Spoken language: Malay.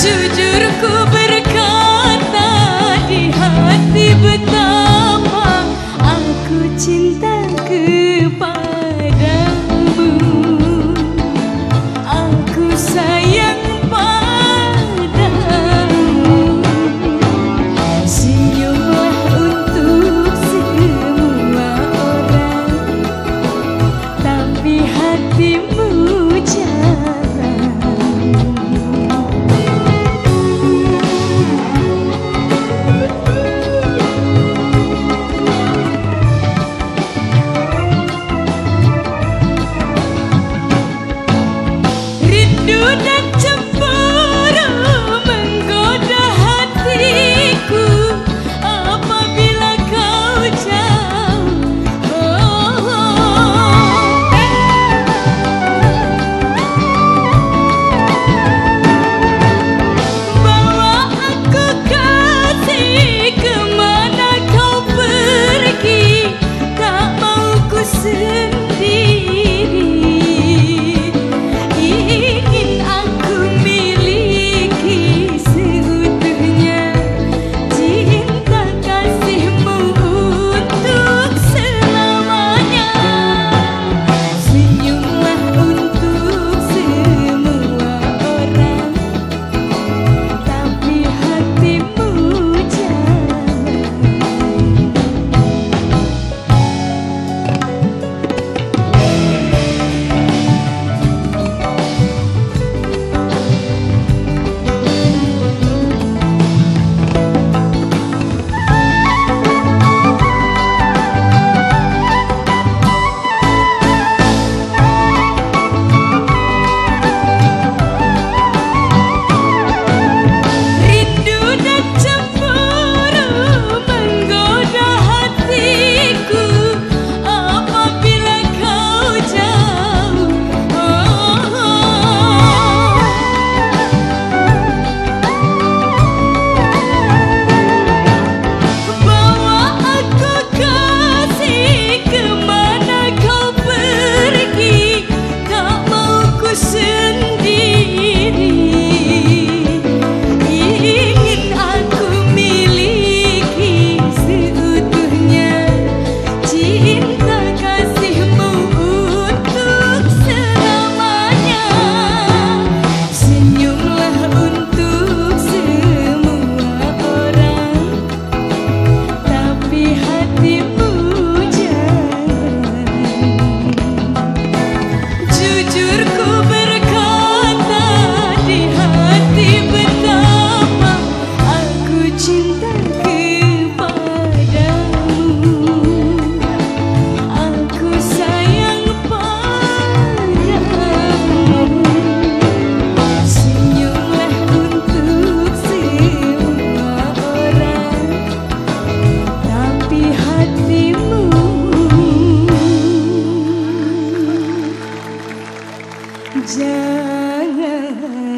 jujur ku berkata di hati betul Mm-hmm.